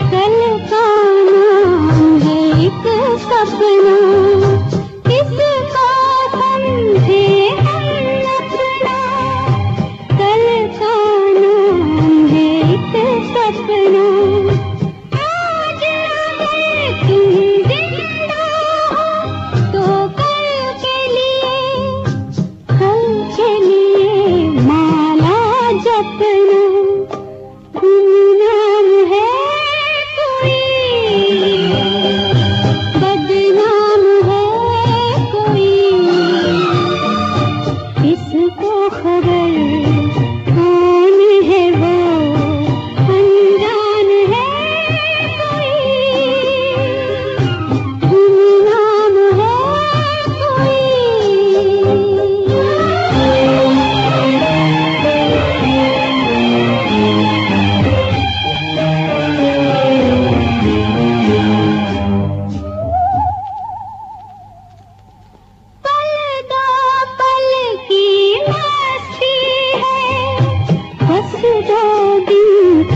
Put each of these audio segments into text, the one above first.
कल का नाम सपना। किसका कल का नाम है एक सपना।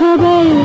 खबर